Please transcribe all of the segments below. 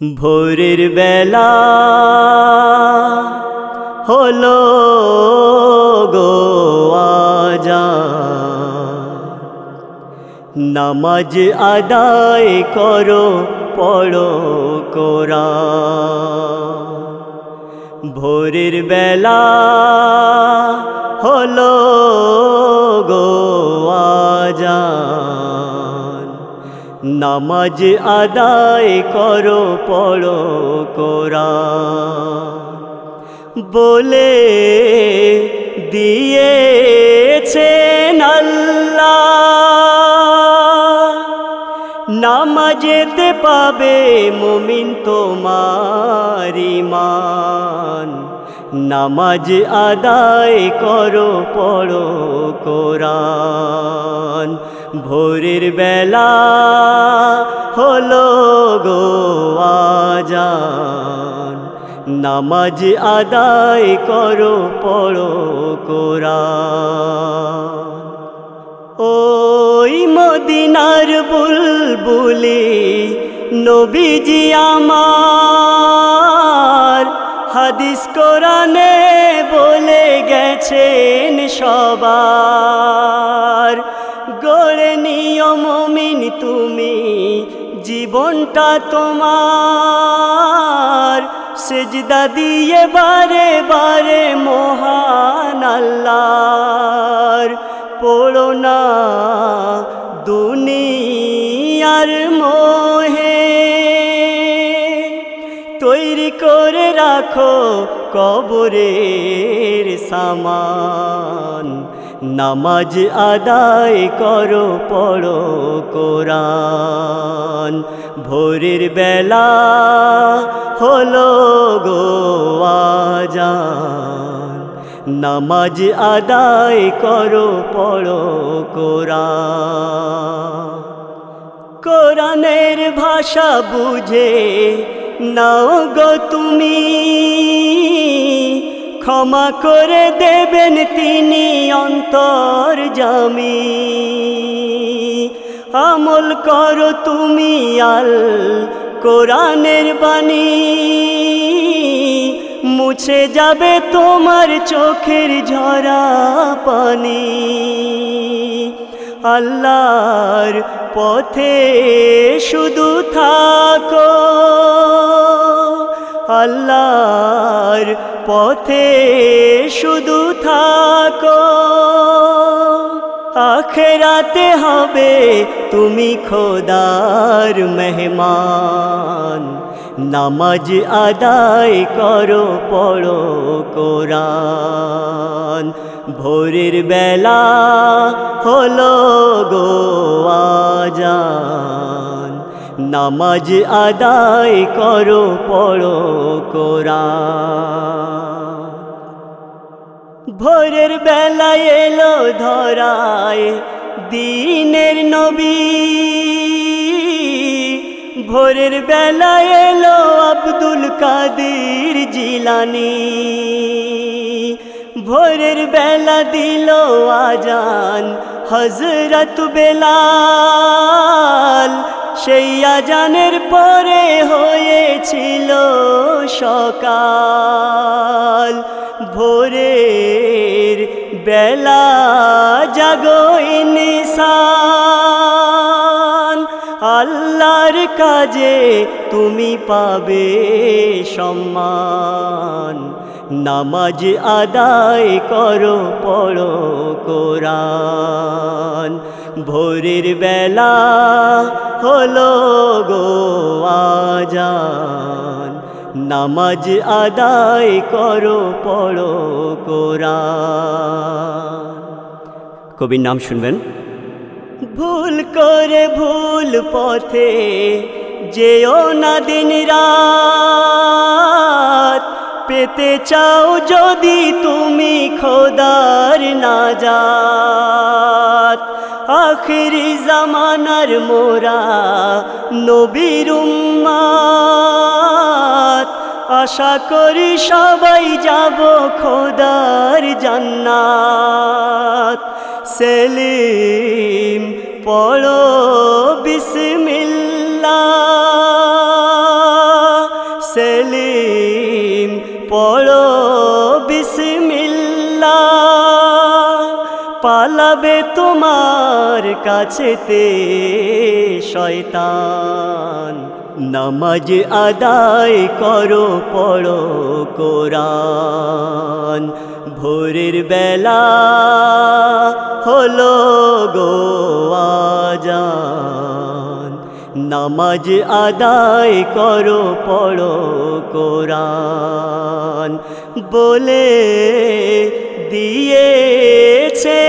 ভোরের বেলা হলো গো আজা নামাজ আদায় করো পড়ো কোরা ভোরের বেলা হলো নামাজ আদায় করো, পড়ো কোরা বলে আল্লাহ, নামাজেতে পাবে মুমিন তোমার ইমান নামাজ আদায় করো, পড়ো কোরআন। ভোরের বেলা হলো গো আজান। নামাজ আদায় করো, পড়ো কোরআন। ওই মদিনার বুলবুলি নবীজি আমার। হাদিস কোরআনে বলে গেছেন সবার জীবনটা তোমার। সেজদা দিয়ে বারে বারে মহান আল্লাহর। পড়ো না দুনিয়ার মোহে। তৈরি করে রাখো কবরের সামান। নামাজ আদায় করো, পড়ো কোরআন। ভোরের বেলা হলো গো আজান। নামাজ আদায় করো, পড়ো কোরআন। কোরআনের ভাষা বুঝে নাও গো তুমি ক্ষমা করে দেবেন তিনি অন্তর জামি। আমল করো তুমি আল কোরআনের বাণী। মুছে যাবে তোমার চোখের ঝরা পানি। আল্লাহর পথে শুধু থাকো। আল্লাহর পথে শুধু থাকো। আখেরাতে হবে তুমি খোদার মেহমান। নামাজ আদায় করো, পড়ো কোরআন। ভোরের বেলা হলো গো আজান। নামাজ আদায় করো, পড়ো কোরআন। ভোরের বেলায় এলো ধরায় দিনের নবী। ভোরের বেলায় এলো আব্দুল কাদির জিলানি। ভোরের বেলা দিল আজান হজরত বেলাল। সেই আজানের পরে হয়েছিল সকাল। ভোরের বেলা জাগো ইনসান আল্লাহর কাজে তুমি পাবে সম্মান। নামাজ আদায় করো, পড়ো কোরআন। ভোরের বেলা হলো গো আজান। নামাজ আদায় করো, পড়ো কোরআন। কবির নাম শুনবেন? ভুল করে ভুল পথে যেও না দিন রাত। পেতে চাও যদি তুমি খোদার না যাত আখিরি জামানার মোরা নবীর আশা করি সবাই যাব খোদার জান্নাত। সেলিম পড়ো বিসমিল্লাহ। তোমার কাছেতে শয়তান, নামাজ আদায় করো, পড়ো কোরআন। ভোরের বেলা হলো গো আজান, নামাজ আদায় করো, পড়ো কোরআন। বলে দিয়েছেন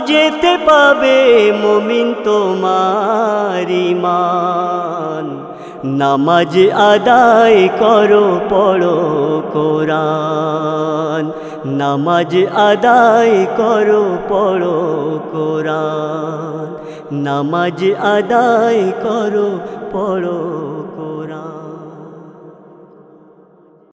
নামাজেতে পাবে মুমিন তোমার ইমান নামাজ আদায় করো, পড়ো কোরআন। নামাজ আদায় করো, পড়ো কোরআন। নামাজ আদায় করো, পড়ো